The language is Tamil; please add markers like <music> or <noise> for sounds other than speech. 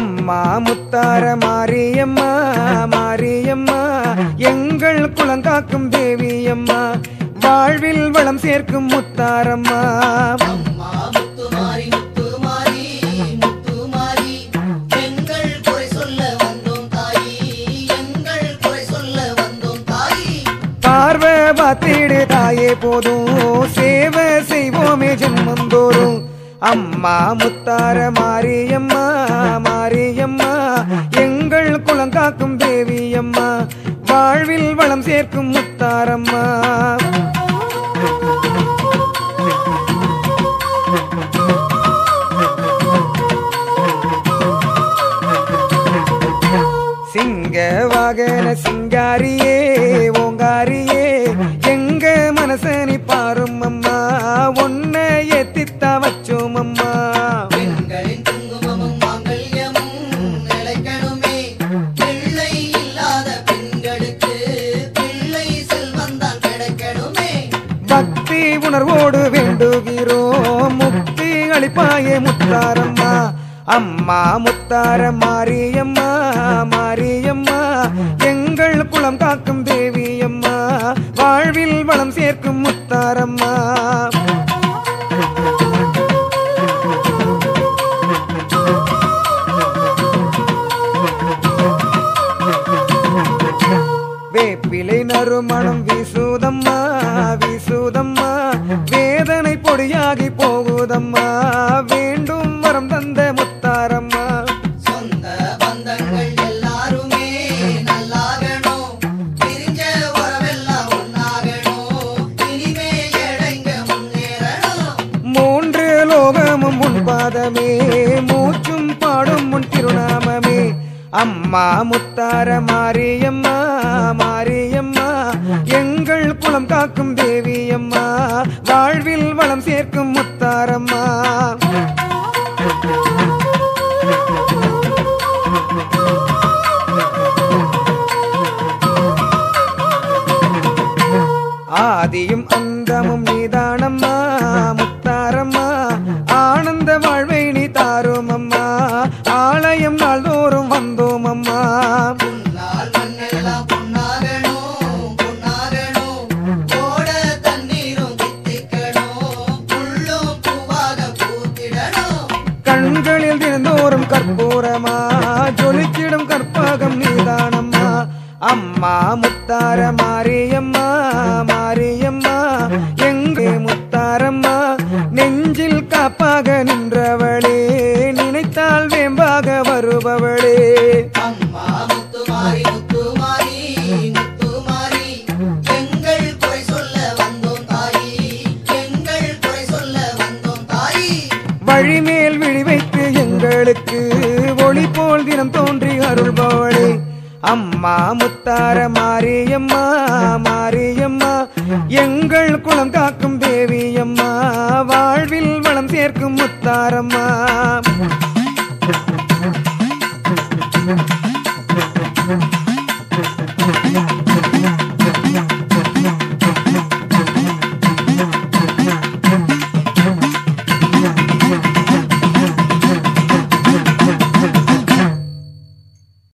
அம்மா முத்தார மாரியம்மா மாரியம்மா எங்கள் குளங்காக்கும் தேவியம்மா வாழ்வில் வளம் சேர்க்கும் முத்தாரம்மா. பார்வை பார்த்திடு தாயே போதும் சேவை செய்வோமே ஜென்மந்தோறும். அம்மா முத்தார மாரியம்மா மாரியம்மா எங்கள் குலங்காக்கும் தேவி அம்மா வாழ்வில் வளம் சேர்க்கும் முத்தாரம்மா. சிங்க வாகன சிங்காரியே உணர்வோடு வேண்டுகிறோம். முக்தி அளிப்பாயே முத்தாரம்மா. அம்மா முத்தார மாரியம்மா மாரியம்மா. எங்கள் குளம் காக்கும் தேவியம்மா. வாழ்வில் வளம் சேர்க்கும் முத்தாரம்மா. வேப்பிலை நறுமணம் வீசுதம்மா வீசுதம்மா. பொடியாகி போகுதம்மா. வேண்டும் வரம் தந்த முத்தாரம்மா. சொந்த பந்தங்கள் எல்லாருமே நல்லாகணும். பிரிஞ்ச உறவெல்லாம் ஒன்னாகணும். இனிமே எடைங்க முன்னேறணும். மூன்று லோகமும் மூச்சும் பாடும் முன் திருநாமமே. அம்மா முத்தார மாரியம்மா மாரியம்மா. எங்கள் குலம் காக்கும் வளம் முத்தாரம்மா. ஆதியும் அந்தமும் நீதானம்மா கண்களில் தினந்தோறும் கற்பூரமா? ஜொலிச்சிடும் கற்பகம் நீதானம்மா. அம்மா முத்தார மாரியம்மா மாரியம்மா எங்கே முத்தாரம்மா? நெஞ்சில் காப்பாக நின்றவளே நினைத்தால் வேம்பாக வருபவளே. அம்மா முத்துமாரி முத்துமாரி முத்துமாரி எங்கள் குறை சொல்ல வந்தோம் தாயி எங்கள் குறை சொல்ல வந்தோம் தாயி. வழிமேல் அம்மா முத்தார மாரியம்மா மாரியம்மா எங்கள் குளம் காக்கும் தேவியம்மா வாழ்வில் வளம் சேர்க்கும் முத்தாரம்மா Thank <laughs> you.